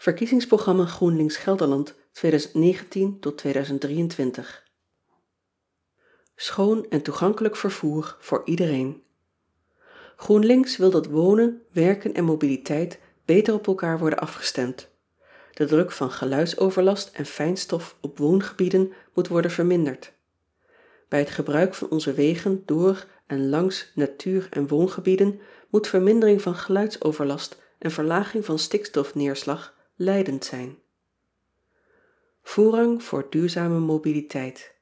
verkiezingsprogramma groenlinks gelderland schoon en toegankelijk vervoer voor iedereen. Groenlinks wil dat wonen werken en mobiliteit beter op elkaar worden afgestemd. De druk van geluidsoverlast en fijnstof op woongebieden moet worden verminderd. Bij het gebruik van onze wegen door en langs natuur en woongebieden moet vermindering van geluidsoverlast en verlaging van stikstofneerslag leidend zijn. Voorrang voor duurzame mobiliteit.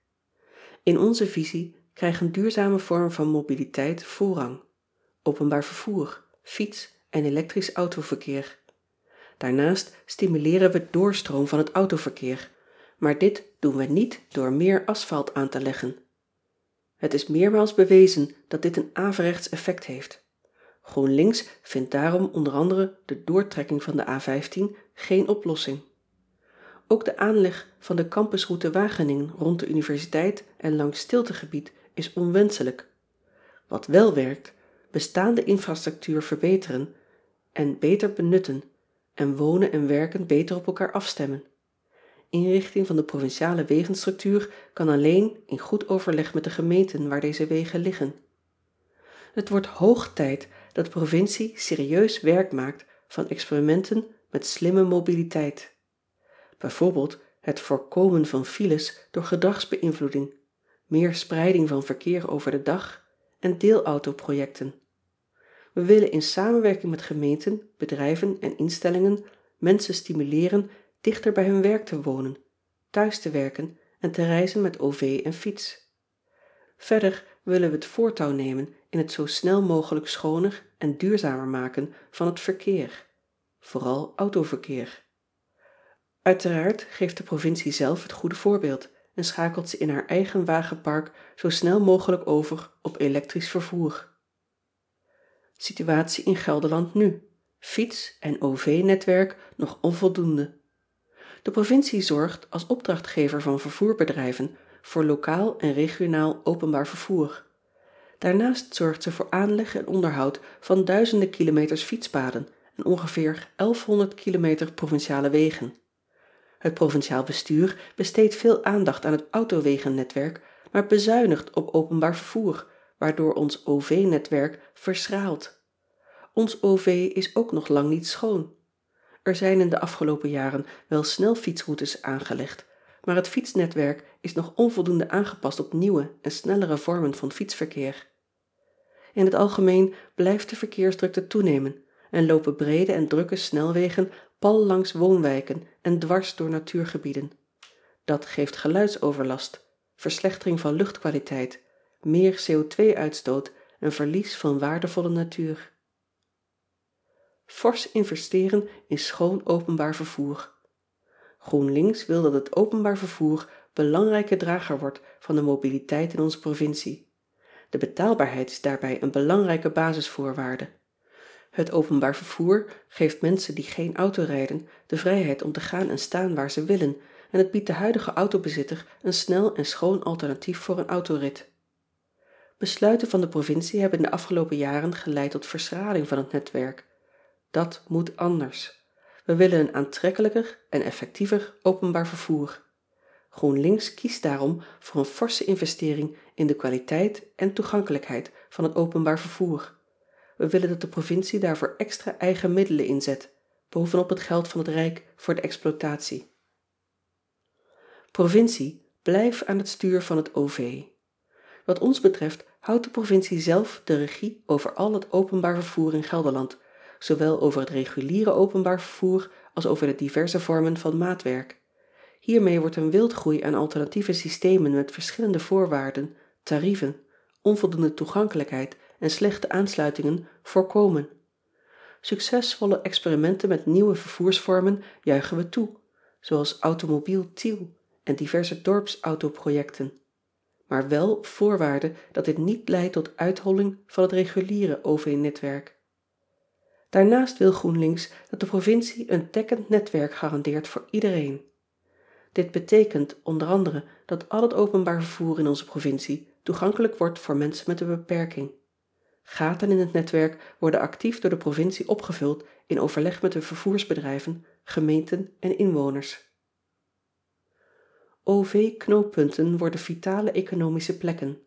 In onze visie krijgen duurzame vormen van mobiliteit voorrang. Openbaar vervoer fiets en electrisch autoverkeer. Daarnaast stimuleren we doorstroom van het autoverkeer. Maar dit doen we niet door meer asfalt aan te leggen. Het is meermaals bewezen dat dit een averechts effect heeft groenlinks vindt daarom onder andere de doortrekking van de a geen oplossing. Ook de aanleg van de campusroute wageningen rond de universiteit en langs stiltegebied is onwenselijk. Wat wel werkt bestaande infrastructuur verbeteren en beter benutten en wonen en werken beter op elkaar afstemmen. Inrichting van de provinciale wegenstructuur kan alleen in goed overleg met de gemeenten waar deze wegen liggen. Het wordt hoog tijd dat de provincie serieus werk maakt van experimenten met slimme mobiliteit. Bijvoorbeeld het voorkomen van files door gedragsbeïnvloeding meer spreiding van verkeer over de dag en deelautoprojecten. We willen in samenwerking met gemeenten bedrijven en instellingen mensen stimuleren dichter bij hun werk te wonen thuis te werken en te reizen met ov en fiets. Verder willen we het voortouw nemen in het zoo snel mogelijk schoner en duurzamer maken van het verkeer. Vooral autoverkeer. Uiteraard geeft de provincie zelf het goede voorbeeld en schakelt ze in haar eigen wagenpark zoo snel mogelijk over op electrisch vervoer. Situatie in gelderland nu. Fiets en ov netwerk nog onvoldoende. De provincie zorgt als opdrachtgever van vervoerbedrijven voor lokaal en regionaal openbaar vervoer. Daarnaast zorgt ze voor aanleg en onderhoud van duizenden kilometers fietspaden en ongeveer kilometer provinciale wegen. Het provinciaal bestuur besteedt veel aandacht aan het autowegennetwerk maar bezuinigt op openbaar vervoer waardoor ons ov netwerk verschraalt. Ons ov is ook nog lang niet schoon. Er zijn in de afgelopen jaren wel snelfietsroutes aangelegd maar het fietsnetwerk is nog onvoldoende aangepast op nieuwe en snellere vormen van fietsverkeer. In t algemeen blijft de verkeersdrukte toenemen en loopen breede en drukke snelwegen pal langs woonwijken en dwars door natuurgebieden. Dat geeft geluidsoverlast verslechtering van luchtkwaliteit meer co uitstoot en verlies van waardevolle natuur. Forsch investeren in schoon openbaar vervoer groenlinks wil dat het openbaar vervoer belangrijke drager wordt van de mobiliteit in onze provincie. De betaalbaarheid is daarbij een belangrijke basisvoorwaarde. Het openbaar vervoer geeft mensen die geen auto rijden de vrijheid om te gaan en staan waar ze willen en het biedt de huidige autobezitter een snel en schoon alternatief voor een autorit. Besluiten van de provincie hebben in de afgelopen jaren geleid tot verschraling van het netwerk. Dat moet anders we willen een aantrekkelijker en effectiever openbaar vervoer. Groenlinks kiest daarom voor een forse investering in de kwaliteit en toegankelijkheid van het openbaar vervoer. We willen dat de provincie daarvoor extra eigen middelen inzet bovenop het geld van het rijk voor de exploitatie. Provincie blijf aan het stuur van het ov wat ons betreft houdt de provincie zelf de regie over al het openbaar vervoer in gelderland zoowel over het reguliere openbaar vervoer als over de diverse vormen van maatwerk. Hiermee wordt een wildgroei aan alternatieve systemen met verschillende voorwaarden tarieven onvoldoende toegankelijkheid en slechte aansluitingen voorkomen. Succesvolle experimenten met nieuwe vervoersvormen juichen we toe zooals automobiel tiel en diverse dorpsautoprojecten. Maar wel op voorwaarde dat dit niet leidt tot uitholling van het reguliere daarnaast wil groenlinks dat de provincie een dekkend netwerk garandeert voor iedereen. Dit beteekent onder andere dat al het openbaar vervoer in onze provincie toegankelijk wordt voor mensen met een beperking. Gaten in het netwerk worden actief door de provincie opgevuld in overleg met de vervoersbedrijven gemeenten en inwoners. V knooppunten worden vitale economische plekken.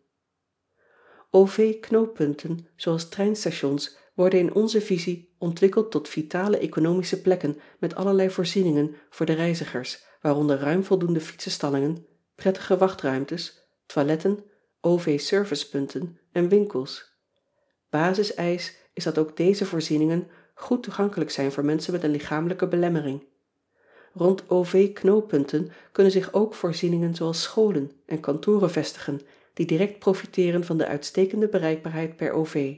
V knooppunten zooals treinstations worden in onze visie ontwikkeld tot vitale economische plekken met allerlei voorzieningen voor de reizigers waaronder ruim voldoende fietsenstallingen prettige wachtruimtes toiletten v servicepunten en winkels. Basiseisch is dat ook deze voorzieningen goed toegankelijk zijn voor menschen met een lichamelijke belemmering. Rond v knooppunten kunnen zich ook voorzieningen zooals scholen en kantoren vestigen die direct profiteeren van de uitstekende bereikbaarheid per v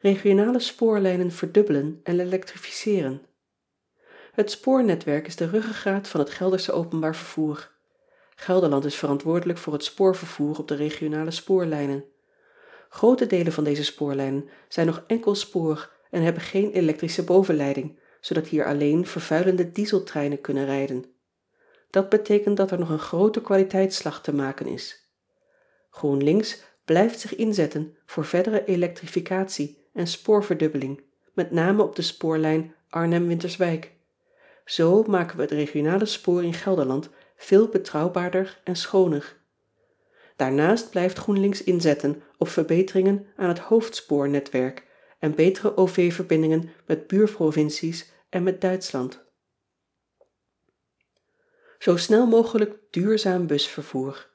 regionale spoorlijnen verdubbelen en elektrificeren. Het spoornetwerk is de ruggengraat van het geldersche openbaar vervoer. Gelderland is verantwoordelijk voor het spoorvervoer op de regionale spoorlijnen. Groote delen van deze spoorlijnen zijn nog enkel spoor en hebben geen elektrische bovenleiding zoodat hier alleen vervuilende dieseltreinen kunnen rijden. Dat beteekent dat er nog een groote kwaliteitsslag te maken is. Groenlinks blijft zich inzetten voor verdere elektrificatie en spoorverdubbeling met name op de spoorlijn arnhem winterswijk zo maken we het regionale spoor in gelderland veel betrouwbaarder en schooner daarnaast blijft groenlinks inzetten op verbeteringen aan het hoofdspoornetwerk en betere ov verbindingen met buurprovincies en met duitsland. Zoo snel mogelijk duurzaam busvervoer.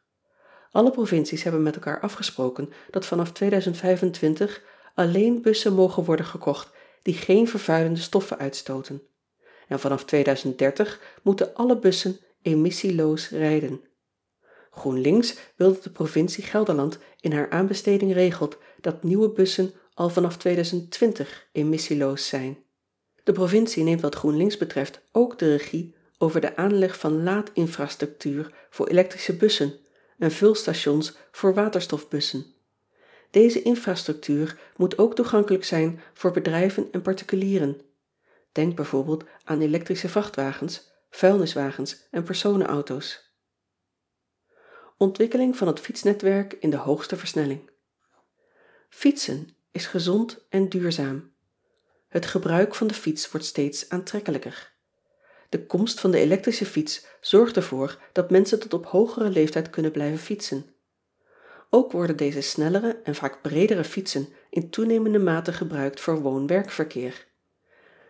Alle provincies hebben met elkaar afgesproken dat vanaf alleen bussen mogen worden gekocht die geen vervuilende stoffen uitstooten en vanaf moeten alle bussen emissieloos rijden. Groenlinks wil dat de provincie gelderland in haar aanbesteding regelt dat nieuwe bussen al vanaf emissieloos zijn. De provincie neemt wat groenlinks betreft ook de regie over de aanleg van laadinfrastructuur voor elektrische bussen en vulstations voor deze infrastructuur moet ook toegankelijk zijn voor bedrijven en particulieren. Denk bijvoorbeeld aan elektrische vrachtwagens vuilniswagens en personenauto's. Ontwikkeling van het fietsnetwerk in de hoogste versnelling. Fietsen is gezond en duurzaam. Het gebruik van de fiets wordt steeds aantrekkelijker. De komst van de elektrische fiets zorgt ervoor dat mensen tot op hogere leeftijd kunnen blijven fietsen ook worden deze snellere en vaak bredere fietsen in toenemende mate gebruikt voor woon werkverkeer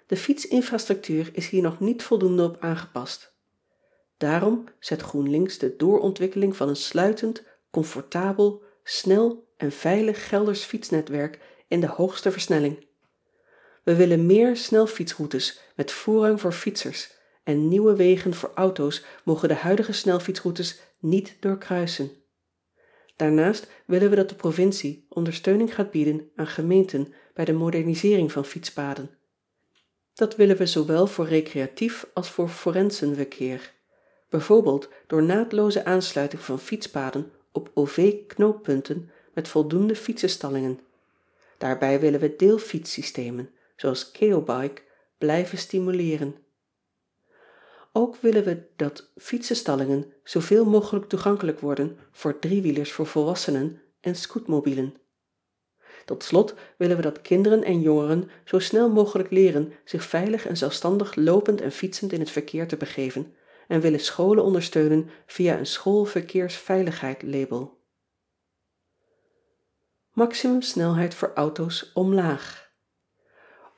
de fietsinfrastructuur is hier nog niet voldoende op aangepast. Daarom zet groenlinks de doorontwikkeling van een sluitend comfortabel snel en veilig gelders fietsnetwerk in de hoogste versnelling. We willen meer snelfietsroutes met voorrang voor fietsers en nieuwe wegen voor auto's mogen de huidige snelfietsroutes niet doorkruisen daarnaast willen we dat de provincie ondersteuning gaat bieden aan gemeenten bij de modernisering van fietspaden. Dat willen we zoowel voor recreatief als voor forensenverkeer bijvoorbeeld door naatlooze aansluiting van fietspaden op v knooppunten met voldoende fietsenstallingen. Daarbij willen we deelfietssystemen zoals keobike blijven stimuleren ook willen we dat fietsenstallingen zooveel mogelijk toegankelijk worden voor driewielers voor volwassenen en scootmobielen. Tot slot willen we dat kinderen en jongeren zoo snel mogelijk leeren zich veilig en zelfstandig lopend en fietsend in het verkeer te begeven en willen scholen ondersteunen via een schoolverkeersveiligheid label maximum snelheid voor auto's omlaag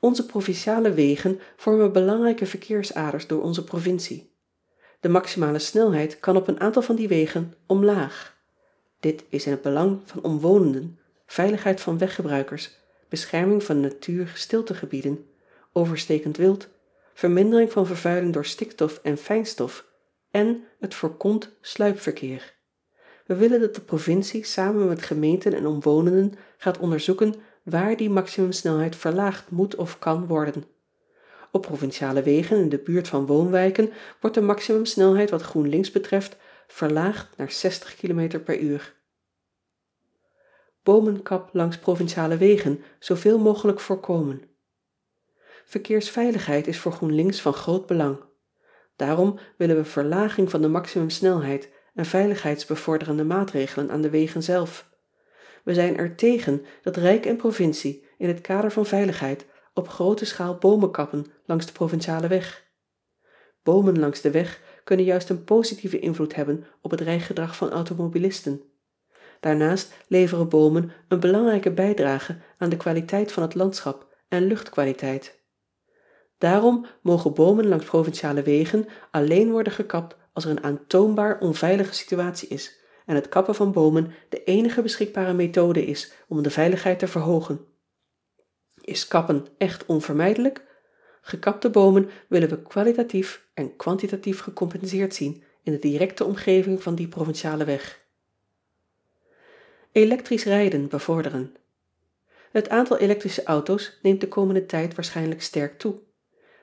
onze provinciale wegen vormen belangrijke verkeersaders door onze provincie. De maximale snelheid kan op een aantal van die wegen omlaag. Dit is in het belang van omwonenden veiligheid van weggebruikers bescherming van natuur stiltegebieden overstekend wild vermindering van vervuiling door stikstof en fijnstof en het voorkomt sluipverkeer. We willen dat de provincie samen met gemeenten en omwonenden gaat onderzoeken waar die maximumsnelheid verlaagd moet of kan worden. Op provinciale wegen in de buurt van woonwijken wordt de maximumsnelheid wat groenlinks betreft verlaagd naar 60 km per uur. Boomenkap langs provinciale wegen zooveel mogelijk voorkomen. Verkeersveiligheid is voor groenlinks van groot belang. Daarom willen we verlaging van de maximumsnelheid en veiligheidsbevorderende maatregelen aan de wegen zelf we zijn er tegen dat rijk en provincie in het kader van veiligheid op groote schaal boomen kappen langs de provinciale weg. Boomen langs de weg kunnen juist een positieve invloed hebben op het rijgedrag van automobilisten. Daarnaast leveren boomen een belangrijke bijdrage aan de kwaliteit van het landschap en luchtkwaliteit. Daarom mogen boomen langs provinciale wegen alleen worden gekapt als er een aantoonbaar onveilige situatie is en het kappen van boomen de eenige beschikbare methode is om de veiligheid te verhoogen is kappen echt onvermijdelijk? Gekapte boomen willen we kwalitatief en kwantitatief gecompenseerd zien in de directe omgeving van die provinciale weg. Elektrisch rijden bevorderen. Het aantal elektrische auto's neemt de komende tijd waarschijnlijk sterk toe.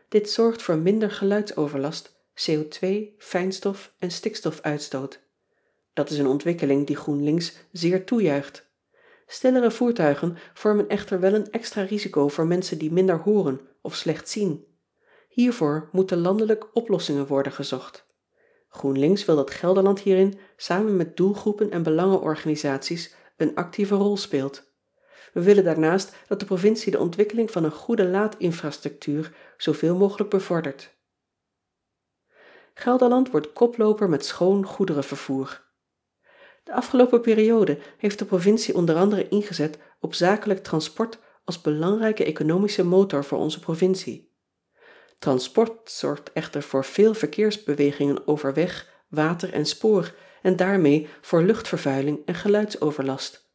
Dit zorgt voor minder geluidsoverlast co fijnstof en stikstofuitstoot dat is een ontwikkeling die groenlinks zeer toejuicht. Stillere voertuigen vormen echter wel een extra risico voor mensen die minder hooren of slecht zien. Hiervoor moeten landelijk oplossingen worden gezocht. Groenlinks wil dat gelderland hierin samen met doelgroepen en belangenorganisaties een actieve rol speelt. We willen daarnaast dat de provincie de ontwikkeling van een goede laadinfrastructuur zooveel mogelijk bevordert. Gelderland wordt koplooper met schoon goederenvervoer de afgelopen periode heeft de provincie onder andere ingezet op zakelijk transport als belangrijke economische motor voor onze provincie. Transport zorgt echter voor veel verkeersbewegingen over weg water en spoor en daarmee voor luchtvervuiling en geluidsoverlast.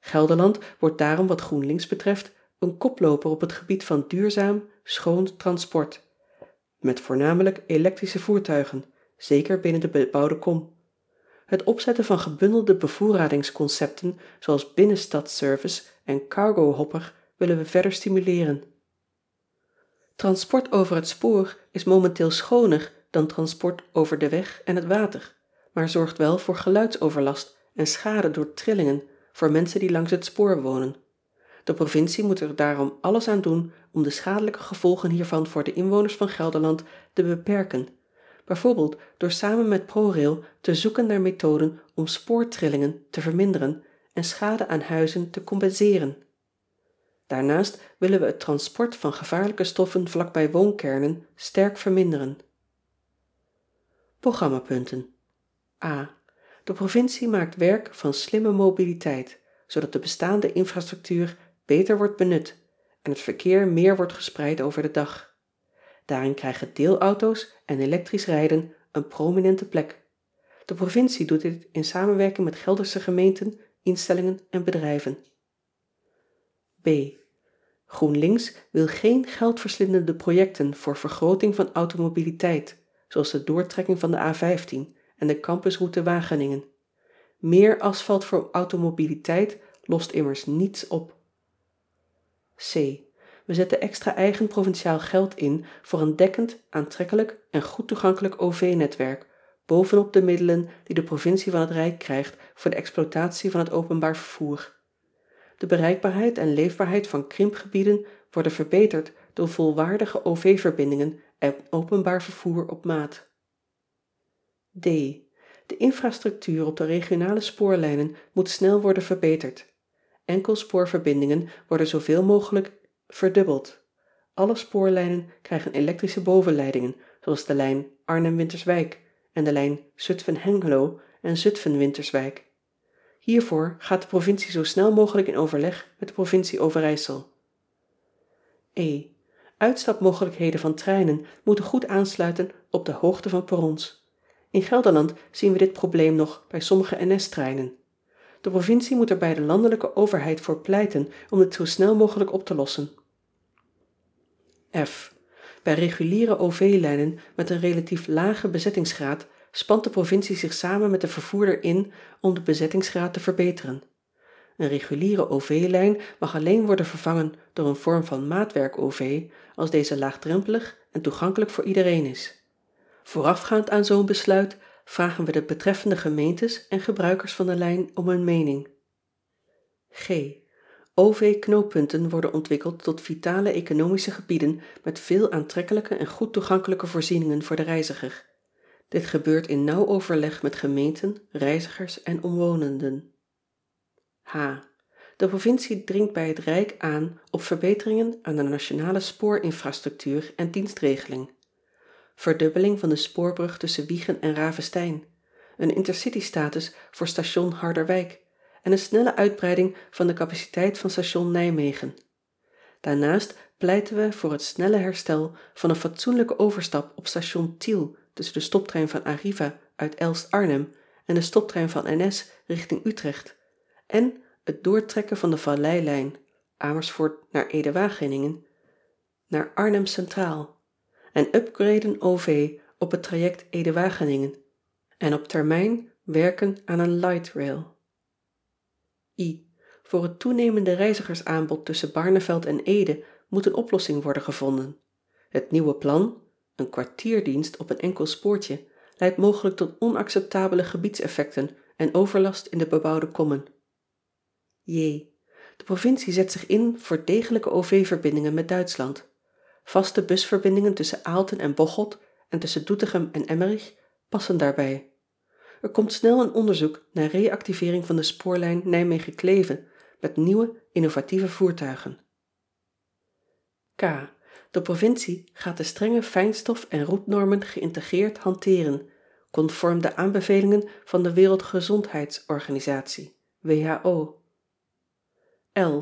Gelderland wordt daarom wat groenlinks betreft een koploper op het gebied van duurzaam schoon transport met voornamelijk elektrische voertuigen zeker binnen de bebouwde kom het opzetten van gebundelde bevoorradingsconcepten zoals binnenstadsservice en cargo hopper willen we verder stimuleren. Transport over het spoor is momenteel schooner dan transport over de weg en het water maar zorgt wel voor geluidsoverlast en schade door trillingen voor mensen die langs het spoor wonen. De provincie moet er daarom alles aan doen om de schadelijke gevolgen hiervan voor de inwoners van gelderland te beperken bijvoorbeeld door samen met prorail te zoeken naar methoden om spoortrillingen te verminderen en schade aan huizen te compenseren. Daarnaast willen we het transport van gevaarlijke stoffen vlakbij woonkernen sterk verminderen. Programmapunten. A. De provincie maakt werk van slimme mobiliteit zodat de bestaande infrastructuur beter wordt benut en het verkeer meer wordt gespreid over de dag. Daarin krijgen deelauto's en elektrisch rijden een prominente plek. De provincie doet dit in samenwerking met geldersche gemeenten instellingen en bedrijven. B. Groenlinks wil geen geldverslindende projecten voor vergrooting van automobiliteit zoals de doortrekking van de a en de campusroute wageningen. Meer asfalt voor automobiliteit lost immers niets op. C we zetten extra eigen provinciaal geld in voor een dekkend aantrekkelijk en goed toegankelijk ov netwerk bovenop de middelen die de provincie van het rijk krijgt voor de exploitatie van het openbaar vervoer. De bereikbaarheid en leefbaarheid van krimpgebieden worden verbeterd door volwaardige ov verbindingen en openbaar vervoer op maat. D. De infrastructuur op de regionale spoorlijnen moet snel worden verbeterd. Enkelspoorverbindingen worden zooveel mogelijk verdubbeld. Alle spoorlijnen krijgen elektrische bovenleidingen zoals de lijn arnhem winterswijk en de lijn zutphen hengelo en zutphen winterswijk hiervoor gaat de provincie zoo snel mogelijk in overleg met de provincie overijssel. E. Uitstapmogelijkheden van treinen moeten goed aansluiten op de hoogte van perrons. In gelderland zien we dit probleem nog bij sommige ns treinen de provincie moet er bij de landelijke overheid voor pleiten om dit zoo snel mogelijk op te lossen f. Bij reguliere ov lijnen met een relatief lage bezettingsgraad spant de provincie zich samen met de vervoerder in om de bezettingsgraad te verbeteren. Een reguliere ov lijn mag alleen worden vervangen door een vorm van maatwerk ov als deze laagdrempelig en toegankelijk voor iedereen is. Voorafgaand aan zoo'n besluit vragen we de betreffende gemeentes en gebruikers van de lijn om hun meening knooppunten worden ontwikkeld tot vitale economische gebieden met veel aantrekkelijke en goed toegankelijke voorzieningen voor de reiziger. Dit gebeurt in nauw overleg met gemeenten reizigers en omwonenden. H. De provincie dringt bij het Rijk aan op verbeteringen aan de nationale spoorinfrastructuur en dienstregeling. Verdubbeling van de spoorbrug tussen Wijchen en Ravestein, een intercitystatus voor station Harderwijk en een snelle uitbreiding van de capaciteit van station Nijmegen. Daarnaast pleiten we voor het snelle herstel van een fatsoenlijke overstap op station Tiel tussen de stoptrein van Arriva uit Elst-Arnhem en de stoptrein van NS richting Utrecht en het doortrekken van de Valleilijn Amersfoort naar Ede-Wageningen naar Arnhem Centraal en upgraden OV op het traject Ede-Wageningen en op termijn werken aan een light rail. Voor het toenemende reizigersaanbod tussen Barneveld en Ede moet een oplossing worden gevonden. Het nieuwe plan, een kwartierdienst op een enkel spoortje, leidt mogelijk tot onacceptabele gebiedseffecten en overlast in de bebouwde kommen. J. De provincie zet zich in voor degelijke OV-verbindingen met Duitsland. Vaste busverbindingen tussen Aalten en Bocholt en tussen Doetinchem en Emmerich passen daarbij. Er komt snel een onderzoek naar reactivering van de spoorlijn Nijmegen-Kleven met nieuwe innovatieve voertuigen. K. De provincie gaat de strenge fijnstof- en roetnormen geïntegreerd hanteren, conform de aanbevelingen van de Wereldgezondheidsorganisatie, WHO. L.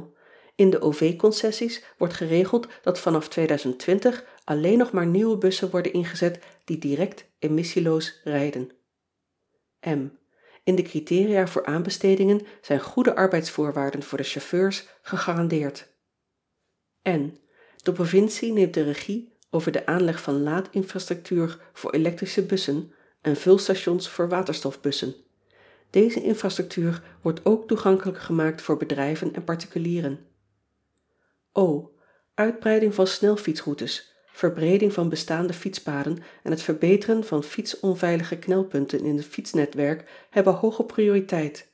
In de OV-concessies wordt geregeld dat vanaf 2020 alleen nog maar nieuwe bussen worden ingezet die direct emissieloos rijden. M. In de criteria voor aanbestedingen zijn goede arbeidsvoorwaarden voor de chauffeurs gegarandeerd. N. De provincie neemt de regie over de aanleg van laadinfrastructuur voor elektrische bussen en vulstations voor waterstofbussen. Deze infrastructuur wordt ook toegankelijk gemaakt voor bedrijven en particulieren. O. Uitbreiding van verbreding van bestaande fietspaden en het verbeteren van fietsonveilige knelpunten in het fietsnetwerk hebben hoge prioriteit.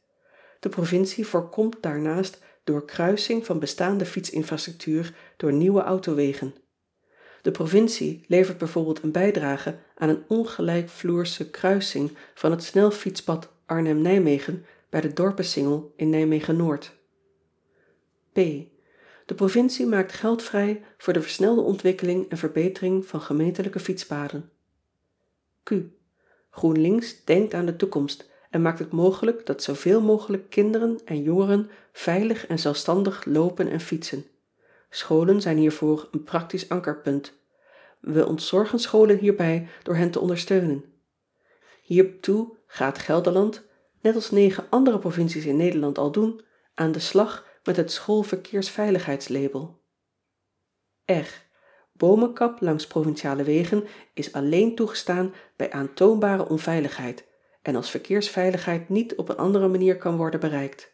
De provincie voorkomt daarnaast door kruising van bestaande fietsinfrastructuur door nieuwe autowegen. De provincie levert bijvoorbeeld een bijdrage aan een ongelijkvloerse kruising van het snelfietspad Arnhem-Nijmegen bij de Dorpensingel in Nijmegen-Noord. P. De provincie maakt geld vrij voor de versnelde ontwikkeling en verbetering van gemeentelijke fietspaden. Q. GroenLinks denkt aan de toekomst en maakt het mogelijk dat zoveel mogelijk kinderen en jongeren veilig en zelfstandig lopen en fietsen. Scholen zijn hiervoor een praktisch ankerpunt. We ontzorgen scholen hierbij door hen te ondersteunen. Hiertoe gaat Gelderland, net als negen andere provincies in Nederland al doen, aan de slag met het schoolverkeersveiligheidslabel. R. Bomenkap langs provinciale wegen is alleen toegestaan bij aantoonbare onveiligheid en als verkeersveiligheid niet op een andere manier kan worden bereikt.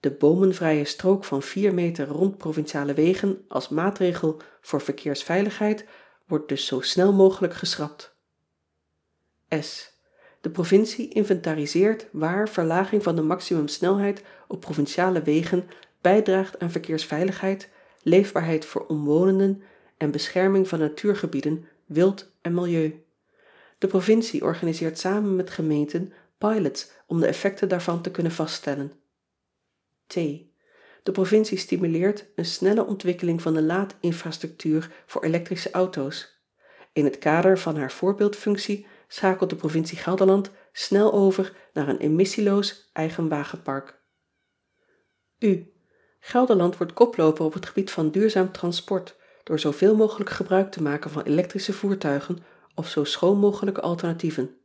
De bomenvrije strook van 4 meter rond provinciale wegen als maatregel voor verkeersveiligheid wordt dus zo snel mogelijk geschrapt. De provincie inventariseert waar verlaging van de maximumsnelheid op provinciale wegen bijdraagt aan verkeersveiligheid, leefbaarheid voor omwonenden en bescherming van natuurgebieden, wild en milieu. De provincie organiseert samen met gemeenten pilots om de effecten daarvan te kunnen vaststellen. T. De provincie stimuleert een snelle ontwikkeling van de laadinfrastructuur voor elektrische auto's. In het kader van haar voorbeeldfunctie schakelt de provincie Gelderland snel over naar een emissieloos eigen wagenpark. U. Gelderland wordt koploper op het gebied van duurzaam transport door zoveel mogelijk gebruik te maken van elektrische voertuigen of zo schoon mogelijke alternatieven.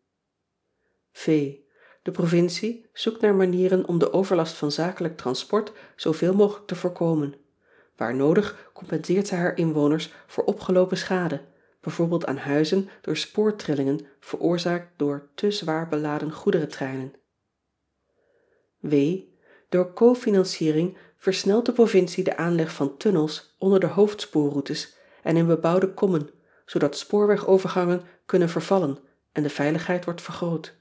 V. De provincie zoekt naar manieren om de overlast van zakelijk transport zoveel mogelijk te voorkomen. Waar nodig compenseert ze haar inwoners voor opgelopen schade, bijvoorbeeld aan huizen door spoortrillingen veroorzaakt door te zwaar beladen goederentreinen. W. Door cofinanciering versnelt de provincie de aanleg van tunnels onder de hoofdspoorroutes en in bebouwde kommen, zodat spoorwegovergangen kunnen vervallen en de veiligheid wordt vergroot.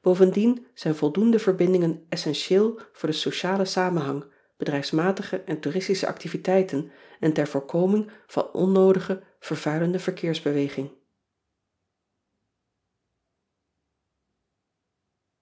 Bovendien zijn voldoende verbindingen essentieel voor de sociale samenhang, bedrijfsmatige en toeristische activiteiten en ter voorkoming van onnodige vervuilende verkeersbeweging.